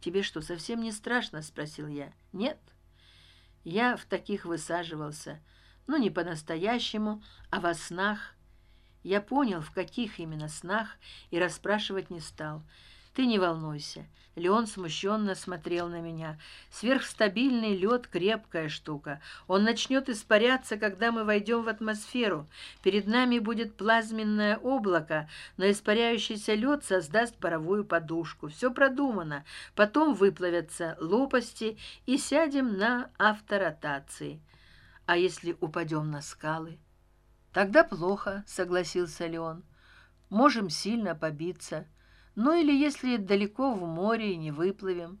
тебе что совсем не страшно спросил я. Нет я в таких высаживался. Ну не по настоящему а во снах. Я понял в каких именно снах и расспрашивать не стал ты не волнуйся. Леон смущенно смотрел на меня. Сверхстабильный лед крепкая штука. Он начнет испаряться когда мы войдем в атмосферу. Перед нами будет плазменное облако но испаряющийся лед создаст паровую подушку. Все продумано. Потом выплавятся лопасти и сядем на авторотации. А если упадем на скалы? Тогда плохо согласился леон. Можем сильно побиться ну или если далеко в море и не выплывем.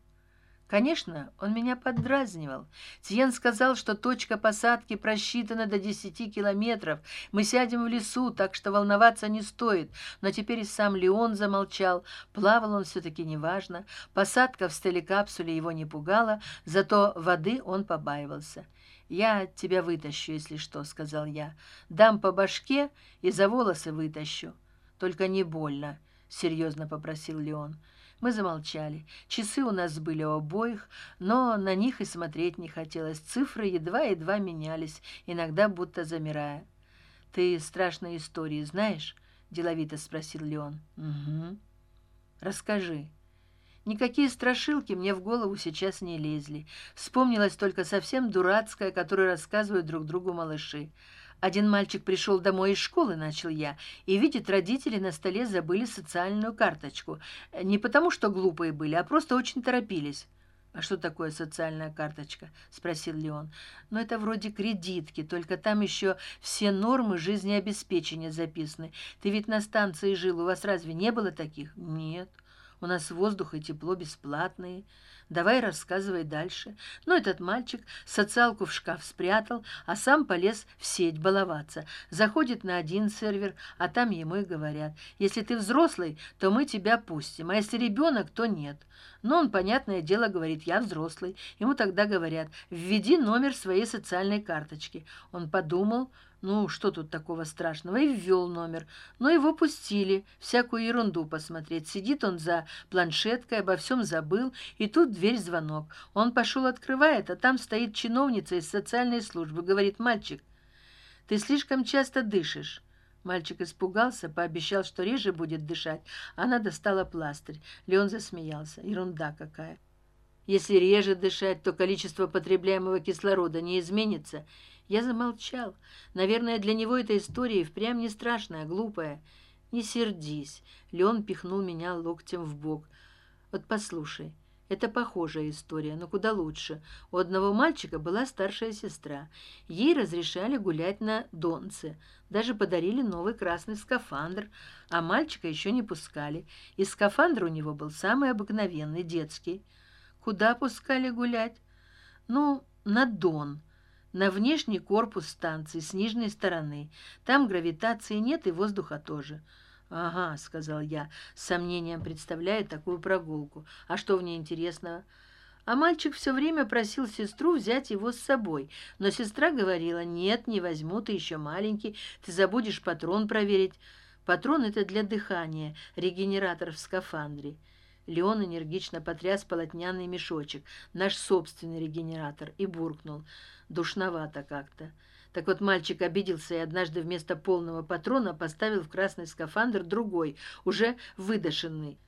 Конечно он меня поддразнивал. Тиен сказал что точка посадки просчитана до десяти километров. Мы сядем в лесу так что волноваться не стоит. Но теперь и сам леон замолчал. Плавал он все таки неважно. Посадка в стелекапсуле его не пугала зато воды он побаивался. Я тебя вытащу если что сказал я. Дам по башке и за волосы вытащу. Только не больно серьезно попросил леон. Мы замолчали. Часы у нас были у обоих но на них и смотреть не хотелось. Цифры едва едва менялись иногда будто замирая ты страшные истории знаешь деловито спросил леон угу расскажи. Никакие страшилки мне в голову сейчас не лезли. Вспомнилась только совсем дурацкая которую рассказывают друг другу малыши один мальчик пришел домой из школы начал я и видит родители на столе забыли социальную карточку. Не потому что глупые были а просто очень торопились. А что такое социальная карточка спросил леон но это вроде кредитки только там еще все нормы жизнеобеспечения записаны. Ты ведь на станции жил у вас разве не было таких? Нет у нас воздух и тепло бесплатные. Давай рассказывай дальше. Но этот мальчик социалку в шкаф спрятал а сам полез в сеть баловаться. Заходит на один сервер а там ему и говорят если ты взрослый то мы тебя пустим а если ребенок то нет но он понятное дело говорит я взрослый ему тогда говорят введи номер своей социальной карточки он подумал ну что тут такого страшного? И ввел номер. Но его пустили. Всякую ерунду посмотреть. Сидит он за планшеткой обо всем забыл. И тут дверь звонок. Он пошел открывает а там стоит чиновница из социальной службы. Говорит мальчик ты слишком часто дышишь мальчик испугался пообещал что реже будет дышать. Она достала пластырь. Леон засмеялся. Ерунда какая. Если реже дышать то количество потребляемого кислорода не изменится. Я замолчал. Наверное для него эта история впрямь не страшная глупая. Не сердись леон пихнул меня локтем в бок. Вот послушай это похожая история но куда лучше. У одного мальчика была старшая сестра. Ей разрешали гулять на донце. Даже подарили новый красный скафандр а мальчика еще не пускали. И скафандр у него был самый обыкновенный детский. Куда пускали гулять? Ну на дон. На внешний корпус станции с нижней стороны. Там гравитации нет и воздуха тоже ага сказал я с сомнением представляя такую прогулку. А что в ней интересного? А мальчик все время просил сестру взять его с собой но сестра говорила нет не возьму ты еще маленький ты забудешь патрон проверить патрон это для дыхания регенератор в скафандре леон энергично потряс полотняный мешочек. Наш собственный регенератор и буркнул. Душновато как то так вот мальчик обиделся и однажды вместо полного патрона поставил в красный скафандр другой уже выдошенный.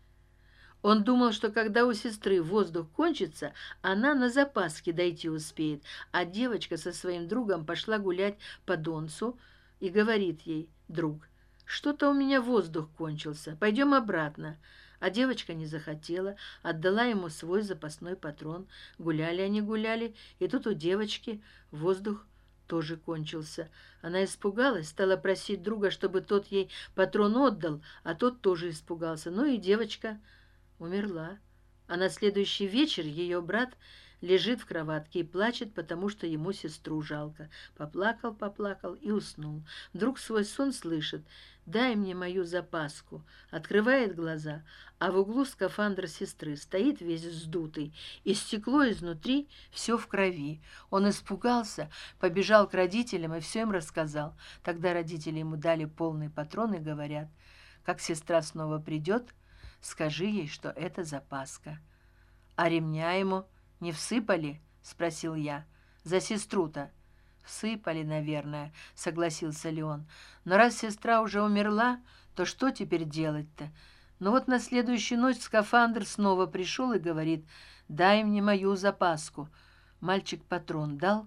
Он думал что когда у сестры воздух кончится она на запаске дойти успеет а девочка со своим другом пошла гулять по донцу и говорит ей друг что то у меня воздух кончился пойдем обратно а девочка не захотела отдала ему свой запасной патрон. Гуляли они гуляли и тут у девочки воздух тоже кончился. Она испугалась стала просить друга чтобы тот ей патрон отдал а тот тоже испугался. Ну и девочка умерла. А на следующий вечер ее брат лежит в кроватке и плачет потому что ему сестру жалко. Поплакал поплакал и уснул. Вдруг свой сон слышит дай мне мою запаску открывает глаза а в углу скафандр сестры стоит весь вздутый и стекло изнутри все в крови. Он испугался побежал к родителям и все им рассказал. Тогда родители ему дали полный патрон и говорят как сестра снова придет скажи ей что это запаска а ремня ему не всыпали спросил я. За сестру то всыпали наверное согласился леон. Но раз сестра уже умерла то что теперь делать то ну вот на следующую ночь скафандр снова пришел и говорит дай мне мою запаску мальчик патрон дал